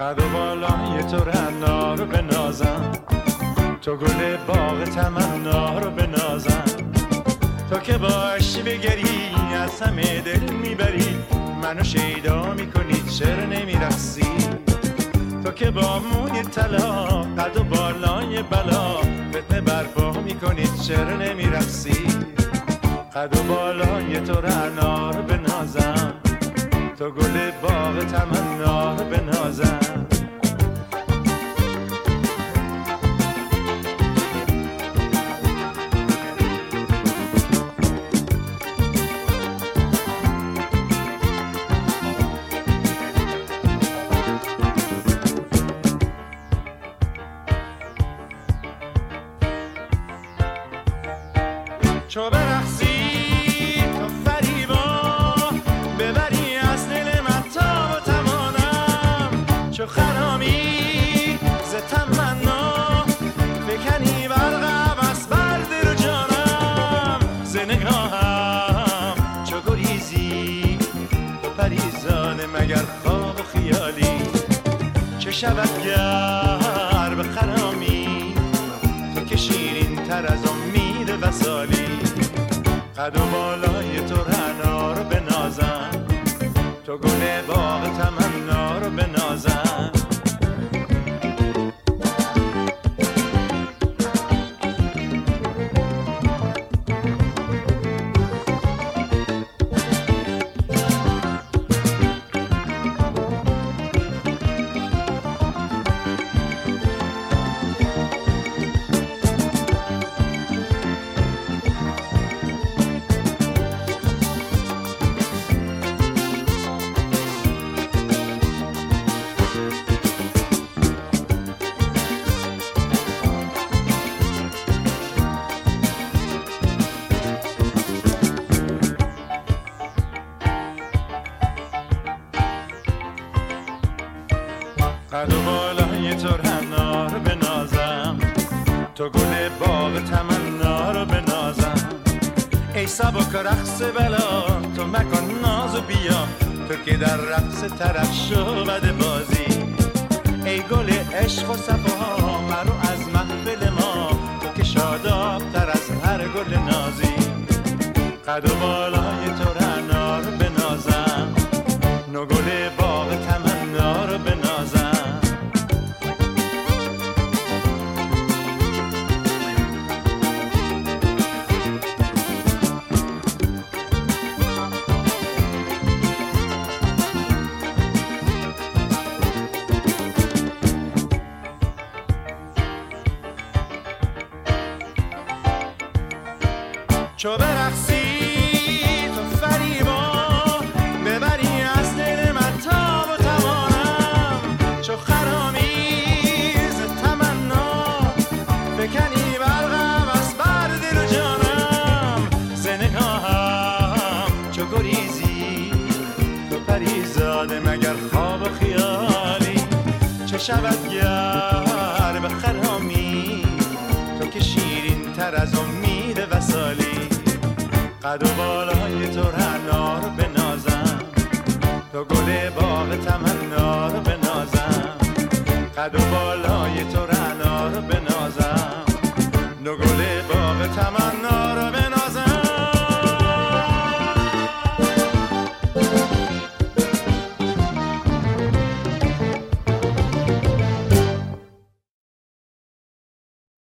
قد و بالای تو رنا رو بنازم. تو گل باغ تمنا رو بنازم. تو که باشی بگری از همه دل می‌بری. منو شیدا می‌کنی چرا نمیرقصی؟ تو که با موی طلا قد و بالای بلا فتنه برپا می‌کنی چرا نمیرقصی؟ قد و تو گل باغ تمنا بنازم. چو تو پریزان مگر خواب و خیالی؟ چه شود گر به خرامی؟ تو که شیرین تر از امید وسالی قد و بالای قد و بالای رنا رو بنازم. تو گل باغ تمنا رو بنازم. ای سبک رقص بلا تو مکن ناز و بیا. تو که در رقص طرف شو بده بازی. ای گل عشق و صفا مرو از محفل ما. تو که شاداب تر از هر گل نازی. قد و بالای رنا رو بنازم. نو گل باغ تمنا چو برقصی تو فریبا ببری از دل من و توانم. چو خرامی ز تمنا فکنی برقم از بر دل و جانم. ز نگاهم چو گریزی تو پریزاده مگر خواب و خیالی. چه شود گر قد و بالای تو رنا رو بنازم. تو گل باغ تمنا رو بنازم. قد و بالای تو رنا رو بنازم. نو گل باغ تمنا